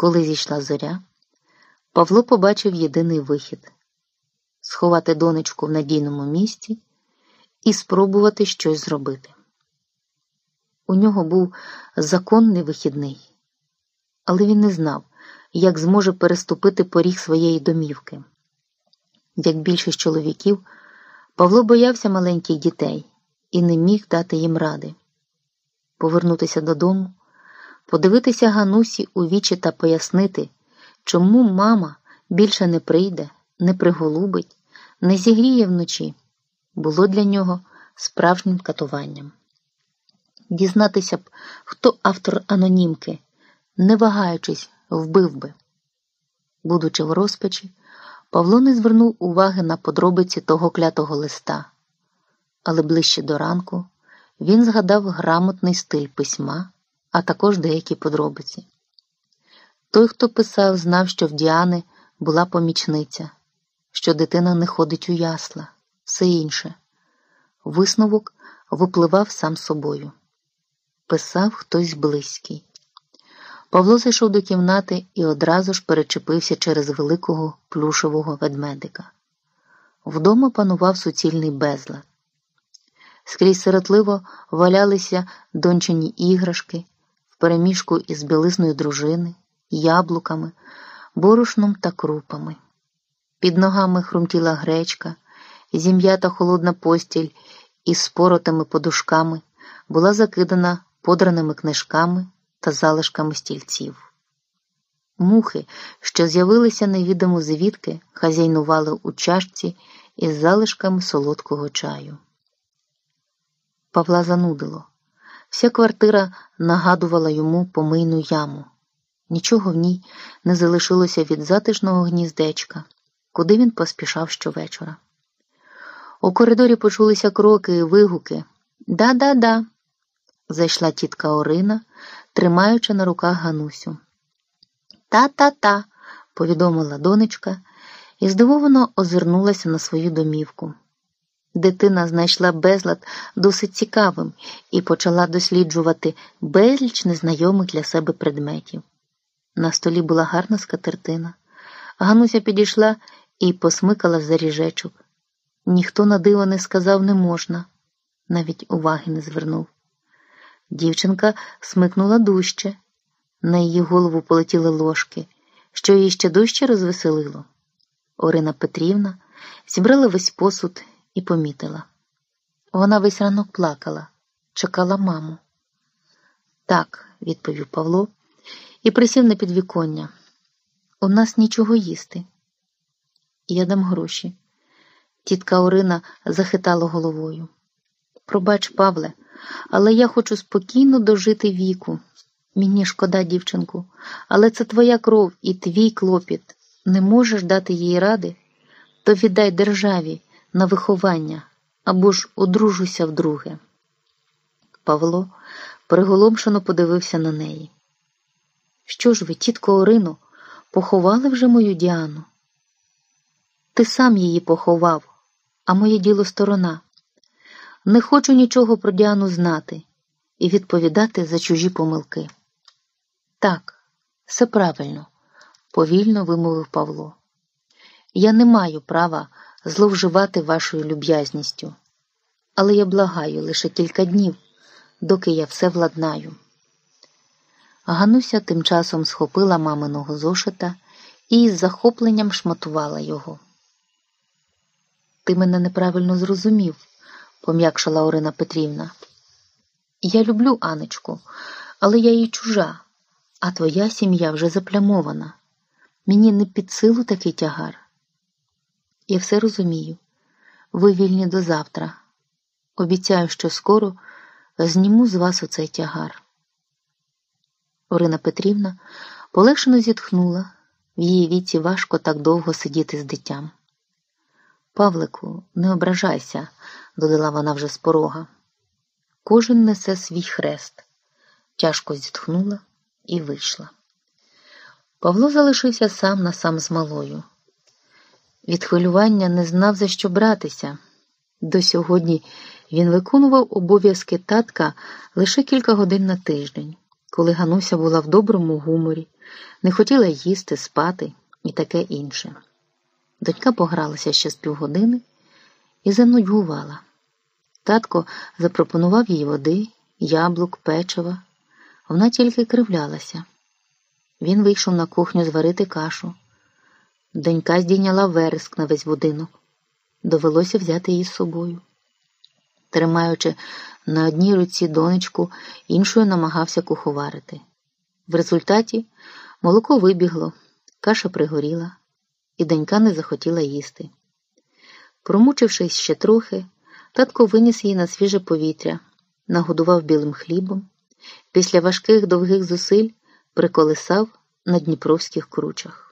Коли зійшла зоря, Павло побачив єдиний вихід сховати донечку в надійному місці і спробувати щось зробити. У нього був законний вихідний, але він не знав, як зможе переступити поріг своєї домівки. Як більшість чоловіків, Павло боявся маленьких дітей і не міг дати їм ради. Повернутися додому, подивитися Ганусі у вічі та пояснити, чому мама більше не прийде, не приголубить, не зігріє вночі, було для нього справжнім катуванням. Дізнатися б, хто автор анонімки, не вагаючись, вбив би. Будучи в розпачі, Павло не звернув уваги на подробиці того клятого листа, але ближче до ранку він згадав грамотний стиль письма, а також деякі подробиці. Той, хто писав, знав, що в Діани була помічниця, що дитина не ходить у ясла, все інше. Висновок випливав сам собою. Писав хтось близький. Павло зайшов до кімнати і одразу ж перечепився через великого плюшевого ведмедика. Вдома панував суцільний безлад. Скрізь сиротливо валялися дончині іграшки впереміжку із білизною дружини, яблуками, борошном та крупами. Під ногами хрумтіла гречка, зім'ята холодна постіль із споротими подушками була закидана подраними книжками та залишками стільців. Мухи, що з'явилися невідомо звідки, хазяйнували у чашці із залишками солодкого чаю. Павла занудило. Вся квартира нагадувала йому помийну яму. Нічого в ній не залишилося від затишного гніздечка, куди він поспішав щовечора. У коридорі почулися кроки і вигуки. Да-да-да. Зайшла тітка Орина, тримаючи на руках Ганусю. Та-та-та, повідомила донечка і здивовано озирнулася на свою домівку. Дитина знайшла безлад досить цікавим і почала досліджувати безліч незнайомих для себе предметів. На столі була гарна скатертина. Гануся підійшла і посмикала за ріжечок. Ніхто на диво не сказав не можна, навіть уваги не звернув. Дівчинка смикнула дужче, на її голову полетіли ложки, що її ще дужче розвеселило. Орина Петрівна зібрала весь посуд і помітила. Вона весь ранок плакала, чекала маму. Так, відповів Павло і присів на підвіконня. У нас нічого їсти. Я дам гроші. Тітка Орина захитала головою. Пробач, Павле, але я хочу спокійно дожити віку. Мені шкода, дівчинку, але це твоя кров і твій клопіт. Не можеш дати їй ради, то віддай державі на виховання або ж одружуйся вдруге. Павло приголомшено подивився на неї. Що ж ви, тітко Орину, поховали вже мою Діану? Ти сам її поховав, а моє діло сторона. Не хочу нічого про Діану знати і відповідати за чужі помилки. Так, все правильно, повільно вимовив Павло. Я не маю права зловживати вашою люб'язністю, але я благаю лише кілька днів, доки я все владнаю. Гануся тим часом схопила маминого зошита і із захопленням шматувала його. Ти мене неправильно зрозумів, пом'якшила Орина Петрівна. Я люблю Анечку, але я їй чужа, а твоя сім'я вже заплямована. Мені не під силу такий тягар. Я все розумію. Ви вільні до завтра. Обіцяю, що скоро зніму з вас оцей тягар. Орина Петрівна полегшено зітхнула, в її віці важко так довго сидіти з дитям. Павлику, не ображайся, додала вона вже з порога. Кожен несе свій хрест, тяжко зітхнула і вийшла. Павло залишився сам на сам з малою. Від хвилювання не знав, за що братися. До сьогодні він виконував обов'язки татка лише кілька годин на тиждень. коли Гануся була в доброму гуморі, не хотіла їсти, спати і таке інше. Донька погралася ще з півгодини і занудьгувала. Татко запропонував їй води, яблук, печива. Вона тільки кривлялася. Він вийшов на кухню зварити кашу. Донька здійняла вереск на весь будинок. Довелося взяти її з собою. Тримаючи на одній руці донечку, іншою намагався куховарити. В результаті молоко вибігло, каша пригоріла, і донька не захотіла їсти. Промучившись ще трохи, татко виніс її на свіже повітря, нагодував білим хлібом, після важких довгих зусиль приколисав на дніпровських кручах.